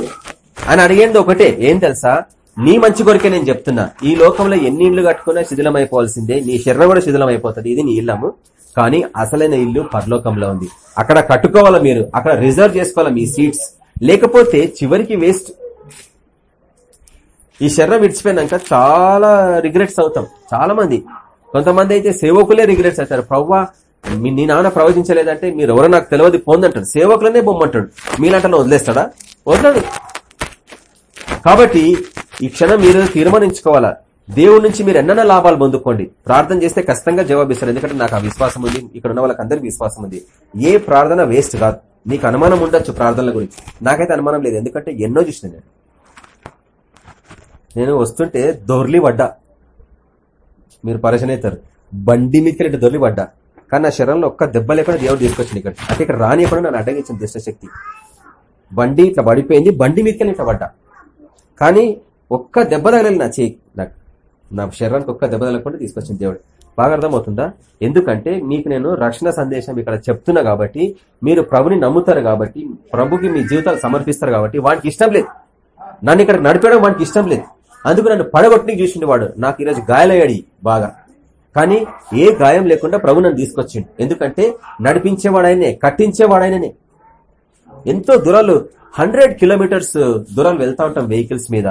ఆయన అడిగేది ఒకటే ఏం తెలుసా? నీ మంచి కొరికే నేను చెప్తున్నా. ఈ లోకంలో ఎన్ని ఇళ్ళు కట్టుకున్నా శిథిలమైపోవాల్సిందే. నీ శరీరం కూడా శిథిలమైపోతుంది. ఇది నీ ఇల్లము. కానీ అసలైన ఇల్లు పరలోకంలో ఉంది. అక్కడ కట్టుకోవాలా మీరు? అక్కడ రిజర్వ్ చేసుకోవాలా మీ సీట్స్? లేకపోతే చివరికి వేస్ట్. ఈ శరీరం విడిచిపోయినాక చాలా రిగ్రెట్స్ అవుతాం. చాలా మంది. కొంతమంది అయితే సేవకులే రిగ్రెట్స్ అవుతారు. ప్రవ్వా మీ నీ నాన్న ప్రవచించలేదంటే మీరు ఎవరో నాకు తెలియదు పోందంటాడు. సేవకులనే బొమ్మంటాడు. మీలాంటలో వదిలేస్తాడా? వదలడు. కాబట్టి ఈ క్షణం మీరు తీర్మానించుకోవాలా? దేవుడి నుంచి మీరు ఎన్నైనా లాభాలు పొందుకోండి. ప్రార్థన చేస్తే ఖచ్చితంగా జవాబిస్తారు. ఎందుకంటే నాకు ఆ విశ్వాసం ఉంది. ఇక్కడ ఉన్న వాళ్ళకి విశ్వాసం ఉంది. ఏ ప్రార్థన వేస్ట్ కాదు. నీకు అనుమానం ఉండొచ్చు ప్రార్థనల గురించి. నాకైతే అనుమానం లేదు. ఎందుకంటే ఎన్నో చూసిన నేను. నేను వస్తుంటే దొర్లి పడ్డా మీరు పరిచయం అవుతారు బండి మీదకి వెళ్ళి దొర్లి పడ్డా కానీ నా శరీరంలో ఒక్క దెబ్బ లేకుండా దేవుడు తీసుకొచ్చింది ఇక్కడ. అంటే ఇక్కడ రానియకుండా నన్ను అడ్డగించిన దుష్టశక్తి. బండి ఇట్లా పడిపోయింది. బండి మీదకి వెళ్ళి ఇట్లా పడ్డా. కానీ ఒక్క దెబ్బ తగలేదు నా చేయి నాకు నా శరీరానికి ఒక్క దెబ్బ తగలకుండా తీసుకొచ్చింది దేవుడు. బాగా అర్థమవుతుందా? ఎందుకంటే మీకు నేను రక్షణ సందేశం ఇక్కడ చెప్తున్నా కాబట్టి మీరు ప్రభుని నమ్ముతారు కాబట్టి ప్రభుకి మీ జీవితాలు సమర్పిస్తారు కాబట్టి వాడికి ఇష్టం లేదు. నన్ను ఇక్కడ నడిపడం వాడికి ఇష్టం లేదు. అందుకు నన్ను పడగొట్టి చూసిండు వాడు. నాకు ఈరోజు గాయాలయ్యాడు బాగా. కానీ ఏ గాయం లేకుండా ప్రభు నన్ను తీసుకొచ్చిండు. ఎందుకంటే నడిపించేవాడాయనే కట్టించేవాడాయననే ఎంతో దురాలు హండ్రెడ్ కిలోమీటర్స్ దూరం వెళ్తా ఉంటాం వెహికల్స్ మీద.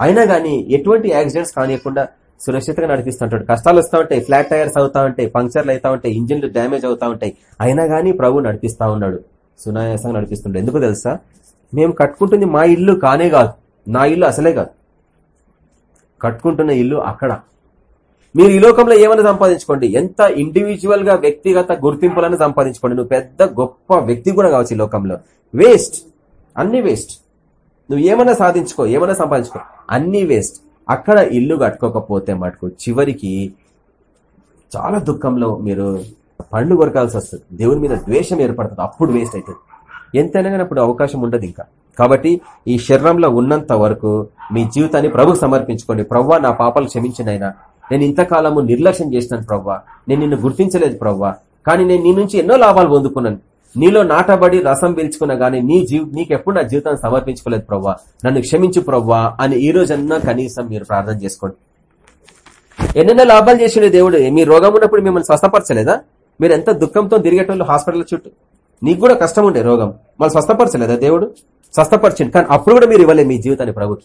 అయినా కానీ ఎటువంటి యాక్సిడెంట్స్ కానియకుండా సురక్షితంగా నడిపిస్తుంటాడు. కష్టాలు వస్తూ ఉంటాయి ఫ్లాట్ టైర్స్ అవుతా ఉంటాయి పంక్చర్లు అవుతా ఉంటాయి ఇంజిన్లు డ్యామేజ్ అవుతా ఉంటాయి. అయినా కానీ ప్రభు నడిపిస్తా ఉన్నాడు. సునాయాసంగా నడిపిస్తుంటాడు ఎందుకు తెలుసా? మేము కట్టుకుంటుంది మా ఇల్లు కానే కాదు. నా ఇల్లు అసలే కాదు. కట్టుకుంటున్న ఇల్లు అక్కడ. మీరు ఈ లోకంలో ఏమైనా సంపాదించుకోండి. ఎంత ఇండివిజువల్గా వ్యక్తిగత గుర్తింపులను సంపాదించుకోండి. నువ్వు పెద్ద గొప్ప వ్యక్తి కూడా కావచ్చు ఈ లోకంలో. వేస్ట్ అన్ని వేస్ట్ నువ్వు ఏమైనా సాధించుకో ఏమైనా సంపాదించుకో అన్ని వేస్ట్ అక్కడ ఇల్లు కట్టుకోకపోతే మటుకు చివరికి చాలా దుఃఖంలో మీరు పండ్లు కొరకాల్సి వస్తుంది. దేవుని మీద ద్వేషం ఏర్పడుతుంది. అప్పుడు వేస్ట్ అవుతుంది. ఎంతైనా కానీ అప్పుడు అవకాశం ఉండదు ఇంకా. కాబట్టి ఈ శరీరంలో ఉన్నంత వరకు మీ జీవితాన్ని ప్రభుకు సమర్పించుకోండి. ప్రవ్వా నా పాపాలు క్షమించినైనా నేను ఇంతకాలము నిర్లక్ష్యం చేసినాను ప్రవ్వా. నేను నిన్ను గుర్తించలేదు ప్రవ్వా. కానీ నేను నీ నుంచి ఎన్నో లాభాలు పొందుకున్నాను. నీలో నాటబడి రసం పీల్చుకున్నా గానీ నీ జీవి నీకెప్పుడు నా జీవితాన్ని సమర్పించుకోలేదు ప్రవ్వా. నన్ను క్షమించు ప్రవ్వా అని ఈ రోజన్నా కనీసం మీరు ప్రార్థన చేసుకోండి. ఎన్నెన్నో లాభాలు చేసిండు దేవుడు. మీ రోగం ఉన్నప్పుడు మిమ్మల్ని స్వస్థపరచలేదా? మీరు ఎంత దుఃఖంతో తిరిగేటోళ్ళు హాస్పిటల్ చుట్టూ? నీకు కూడా కష్టం ఉండే రోగం. మళ్ళీ స్వస్థపరచలేదా దేవుడు? స్వస్థపరచండి. కానీ అప్పుడు కూడా మీరు ఇవ్వలేదు మీ జీవితాన్ని ప్రభుకి.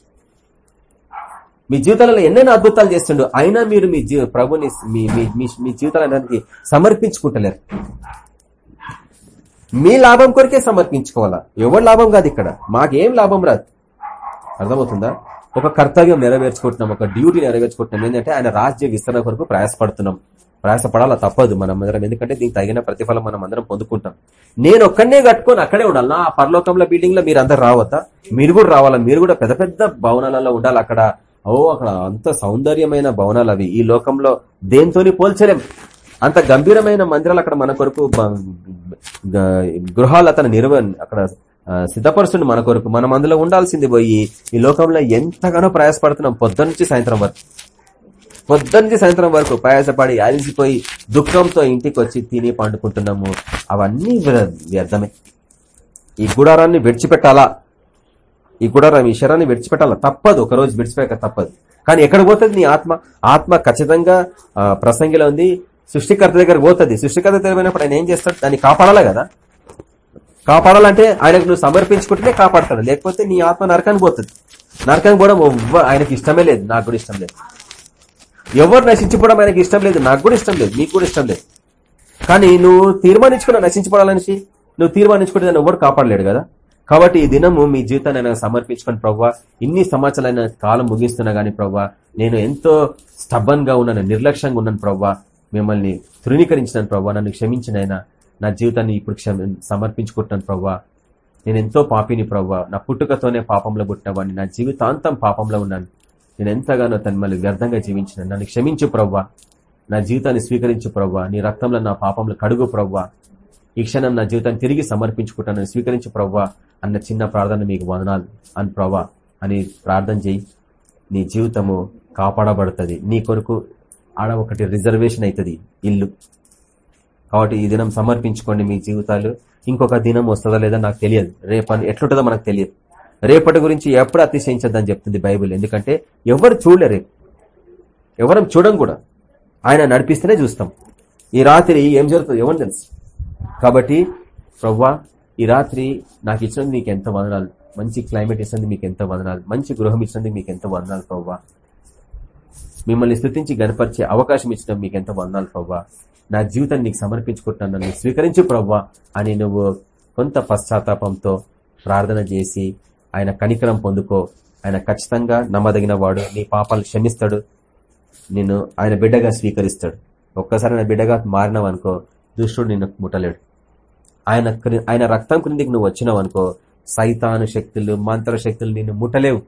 మీ జీవితాలలో ఎన్నైనా అద్భుతాలు చేస్తుండో. అయినా మీరు మీ ప్రభుని మీ మీ- మీ జీవితాలకి సమర్పించుకుంటలేరు. మీ లాభం కొరికే సమర్పించుకోవాలా? ఎవరు లాభం కాదు ఇక్కడ. మాకేం లాభం రాదు. అర్థమవుతుందా? ఒక కర్తవ్యం నెరవేర్చుకుంటున్నాం ఒక డ్యూటీ నెరవేర్చుకుంటున్నాం. ఏంటంటే ఆయన రాజ్య విస్తరణ కొరకు ప్రయాసపడుతున్నాం. ప్రయాసపడాలా? తప్పదు. మనం అందరం. ఎందుకంటే దీనికి తగిన ప్రతిఫలం మనం అందరం పొందుకుంటాం. నేను ఒక్కనే కట్టుకొని అక్కడే ఉండాలి? నా పరలోకంలో బిల్డింగ్లో మీరు అందరు రావద్దా? మీరు కూడా రావాలా? మీరు కూడా పెద్ద పెద్ద భవనాలలో ఉండాలి? అక్కడ ఓ అక్కడ అంత సౌందర్యమైన భవనాలు అవి. ఈ లోకంలో దేనితోని పోల్చలేం. అంత గంభీరమైన మందిరాలు అక్కడ మన కొరకు గృహాలు అతను నిర్వ అక్కడ సిద్ధపరుస్తుంది మన కొరకు. మనం అందులో ఉండాల్సింది పోయి ఈ లోకంలో ఎంతగానో ప్రయాసపడుతున్నాం. పొద్దున్న నుంచి సాయంత్రం వరకు. పొద్దున్న నుంచి సాయంత్రం వరకు ప్రయాసపడి అలిసిపోయి దుఃఖంతో ఇంటికి వచ్చి తిని పండుకుంటున్నాము. అవన్నీ వ్యర్థమే. ఈ గుడారాన్ని విడిచిపెట్టాలా? ఈ గుడారం ఈ శరాన్ని విడిచిపెట్టాలా? తప్పదు. ఒకరోజు విడిచిపెట్టక తప్పదు. కానీ ఎక్కడ పోతుంది నీ ఆత్మ? ఆత్మ ఖచ్చితంగా ప్రసంగిలో ఉంది. సృష్టికర్త దగ్గర పోతుంది. సృష్టికర్త దగ్గర పోయినప్పుడు ఆయన ఏం చేస్తాడు? దాన్ని కాపాడాలా కదా? కాపాడాలంటే ఆయనకు నువ్వు సమర్పించుకుంటేనే కాపాడతాడు. లేకపోతే నీ ఆత్మ నరకానికి పోతుంది. నరకానికి పోవడం ఆయనకి ఇష్టమే లేదు. నాకు కూడా ఇష్టం లేదు. ఎవరు నశించిపోవడం ఆయనకి ఇష్టం లేదు. నాకు కూడా ఇష్టం లేదు. నీకు కూడా ఇష్టం లేదు. కానీ నువ్వు తీర్మానించుకున్నా నశించిపోవాలనేసి నువ్వు తీర్మానించుకుంటే దాన్ని ఎవరు కాపాడలేడు కదా? కాబట్టి ఈ దినము మీ జీవితాన్ని ఆయన సమర్పించుకొని ప్రవ్వా ఇన్ని సంవత్సరాలైన కాలం ముగిస్తున్నా గానీ ప్రవ్వా నేను ఎంతో స్టబన్గా ఉన్నాను నిర్లక్ష్యంగా ఉన్నాను ప్రవ్వా. మిమ్మల్ని తృణీకరించినాను ప్రవ్వా. నన్ను క్షమించినైనా. నా జీవితాన్ని ఇప్పుడు క్షమ సమర్పించుకుంటున్నాను ప్రవ్వా. నేను ఎంతో పాపిని ప్రవ్వా. నా పుట్టుకతోనే పాపంలో పుట్టినవాడిని నా జీవితాంతం పాపంలో ఉన్నాను. నేను ఎంతగానో తన్మల్ని వ్యర్థంగా జీవించిన నన్ను క్షమించు ప్రవ్వా. నా జీవితాన్ని స్వీకరించు ప్రవ్వా. నీ రక్తంలో నా పాపంలో కడుగు ప్రవ్వా. ఈ క్షణం నా జీవితాన్ని తిరిగి సమర్పించుకుంటాను స్వీకరించు ప్రవ్వా. అన్న చిన్న ప్రార్థన మీకు వదనాలు. అని ప్రవ్వా. అని ప్రార్థన చేయి. నీ జీవితము కాపాడబడుతుంది. నీ కొరకు ఆడ ఒకటి రిజర్వేషన్ అవుతుంది ఇల్లు. కాబట్టి ఈ దినం సమర్పించుకోండి మీ జీవితాలు. ఇంకొక దినం వస్తుందా లేదా నాకు తెలియదు. రేపని ఎట్లుంటుందో మనకు తెలియదు. రేపటి గురించి ఎప్పుడు అతిశయించద్దని చెప్తుంది బైబిల్. ఎందుకంటే ఎవరు చూడలేరు రేపు. ఎవరం చూడం కూడా. ఆయన నడిపిస్తేనే చూస్తాం. ఈ రాత్రి ఏం జరుగుతుంది ఎవరు తెలుసు. కాబట్టి ప్రవ్వా ఈ రాత్రి నాకు ఇచ్చినందుకు మీకు ఎంత వదనాలు. మంచి క్లైమేట్ ఇచ్చినందుకు మీకు ఎంత వదనాలు. మంచి గృహం ఇచ్చినందుకు మీకు ఎంత వదనాలు ప్రవ్వా. మిమ్మల్ని స్థుతించి గనపరిచే అవకాశం ఇచ్చిన మీకు ఎంత వందాలు ప్రవ్వా. నా జీవితాన్ని నీకు సమర్పించుకుంటున్నాను నన్ను స్వీకరించు ప్రవ్వా అని నువ్వు కొంత పశ్చాత్తాపంతో ప్రార్థన చేసి ఆయన కనికరం పొందుకో. ఆయన ఖచ్చితంగా నమ్మదగిన వాడు నీ పాపాలు క్షమిస్తాడు. నిన్ను ఆయన బిడ్డగా స్వీకరిస్తాడు. ఒక్కసారి ఆయన బిడ్డగా మారినావనుకో దుష్టుడు నిన్ను ముట్టలేడు. ఆయన ఆయన రక్తం క్రిందికి నువ్వు వచ్చినావనుకో సైతాను శక్తులు మంత్ర శక్తులు నిన్ను ముట్టలేవు.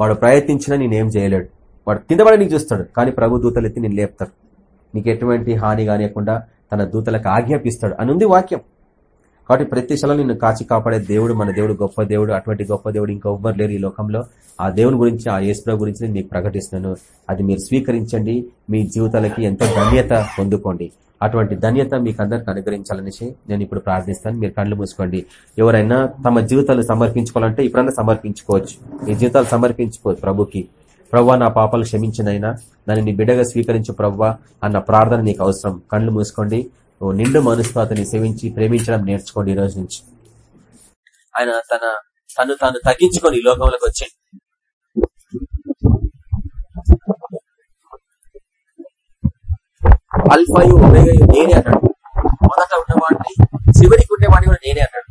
వాడు ప్రయత్నించినా నేనేం చేయలేడు. వాడు కింద నీకు చూస్తాడు. కానీ ప్రభు దూతలు ఎత్తి నేను లేపుతాడు నీకు ఎటువంటి హాని కానియకుండా తన దూతలకు ఆజ్ఞాపిస్తాడు అని ఉంది వాక్యం. కాబట్టి ప్రతి క్షణం నిన్ను కాచి కాపాడే దేవుడు మన దేవుడు గొప్ప దేవుడు అటువంటి గొప్ప దేవుడు ఇంకా ఎవ్వరు లేరు ఈ లోకంలో. ఆ దేవుని గురించి ఆ యేసుప్రభు గురించి నేను మీకు ప్రకటిస్తున్నాను. అది మీరు స్వీకరించండి. మీ జీవితాలకి ఎంతో ధన్యత పొందుకోండి. అటువంటి ధన్యత మీకు అందరికి అనుగ్రహించాలనేసి నేను ఇప్పుడు ప్రార్థిస్తాను. మీరు కళ్ళు మూసుకోండి. ఎవరైనా తమ జీవితాలు సమర్పించుకోవాలంటే ఇప్పుడన్నా సమర్పించుకోవచ్చు. మీ జీవితాలు సమర్పించుకోవచ్చు ప్రభుకి. ప్రవ్వా నా పాపాలు క్షమించినైనా నన్ను నీ బిడ్డగా స్వీకరించు ప్రవ్వా అన్న ప్రార్థన నీకు అవసరం. కళ్ళు మూసుకోండి. ఓ నిండు మనసుతో అతన్ని సేవించి ప్రేమించడం నేర్చుకోండి ఈ రోజు నుంచి. ఆయన తన తను తాను తగ్గించుకొని లోకంలోకి వచ్చింది అల్ఫాయు ఒమేగాయు నేనే అన్నాడు. మొదట ఉన్నవాడిని చివరికి ఉండేవాడిని కూడా నేనే అన్నాడు.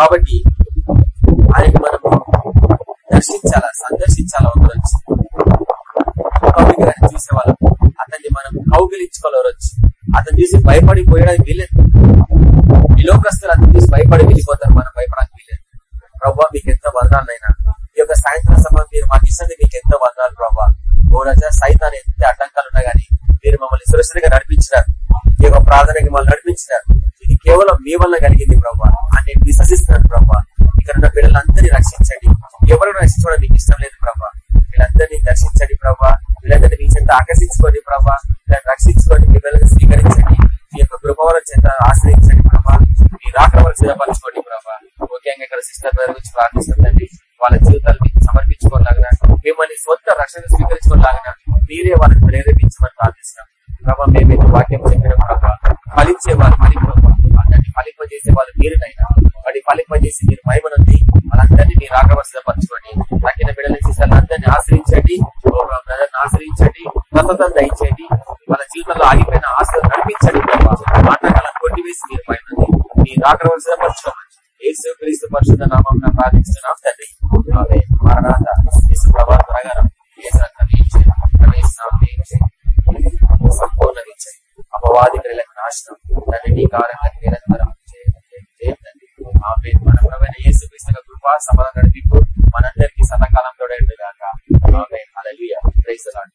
కాబట్టి ఆయనకి మనము దర్శించాలా సందర్శించాలా ఒకరు వచ్చి ముఖాముఖి గారిని చూసేవాళ్ళం. అతన్ని మనం కౌగిలించుకోవాలి వచ్చి అతను చూసి భయపడి పోయడానికి వీలేదు ఈ లోకస్తులు అతను చూసి భయపడి వెళ్ళిపోతారు. మనం భయపడానికి వీలేదు ప్రభావ మీకు ఎంతో వదనాలైనా ఈ యొక్క సాయంత్రం సమయం మీరు మాకు ఇస్తుంది మీకు ఎంతో వదనాలు ప్రభావ ఓ రజా సైతాన్ని ఎంత అడ్డంకాలు ఉన్నా గానీ మీరు మమ్మల్ని సురక్షితంగా నడిపించినారు. ఈ యొక్క ప్రార్థనకి మమ్మల్ని నడిపించినారు. ఇది కేవలం మీ వల్ల కలిగింది ప్రభావ అని నేను విశ్వసిస్తున్నాను ప్రభావ ఇక్కడ ఉన్న పిల్లలందరినీ రక్షించండి. ఎవరు రక్షించడం మీకు ఇష్టం లేదు ప్రభా. వీళ్ళందరినీ దర్శించండి ప్రభా. వీళ్ళందరినీ మీ చెంత ఆకర్షించుకోండి ప్రభా. వీళ్ళని రక్షించుకోండి మీ స్వీకరించండి. మీ యొక్క కృపవరం చెంత ఆశ్రయించండి ప్రభా. మీ రాకడవలు సిద్ధపరచుకోండి ప్రభా. ముఖ్యంగా ఇక్కడ సిస్టర్ గురించి ప్రార్థిస్తుందండి వాళ్ళ జీవితాలు మీకు సమర్పించుకోలాగిన మిమ్మల్ని సొంత రక్షణ స్వీకరించుకోలాగిన మీరే వాళ్ళని ప్రేరేపించమని ప్రార్థిస్తున్నాం ప్రభావ మేమైతే వాక్యం చెప్పిన ప్రభా ఫలించే వారు మరి ఫలింపజేసే వారు మీరునైనా. వాటి ఫలింపజేసి మీరు మహిమనుంది. వాళ్ళందరినీ మీరు ఆగ్రవసపరచుకోండి తక్కిన బిడ్డల శిష్యులందరినీ ఆశ్రయించండి. బ్రదర్ని ఆశ్రయించండి. స్వతంత్రం దయచేయండి వాళ్ళ జీవితంలో ఆగిపోయిన ఆశలు నడిపించండి. ప్రభా ఆటంకాలను కొట్టివేసి మీరు మహిమనుంది. మీరు ఆగ్రవసపరచుకోమని యేసు క్రీస్తు పరిశుద్ధ నామం ప్రార్థిస్తున్నాం తండ్రి ఆమె మరణాత యేసు ప్రభా ప్రకారం రా. యేసు రక్తం ఇచ్చేయి. సంపూర్ణ అపవాది క్రియలకు నాశనం తండ్రి నీ కార్యాలకు నిరంతరం చేయండి ఆమె మన ప్రవైన యేసు క్రీస్తు కృప సమాధానం నడిపింపు మనందరికీ సదాకాలం తోడేండుగాక ఆమె అలలియ ప్రైజ్ లాడ్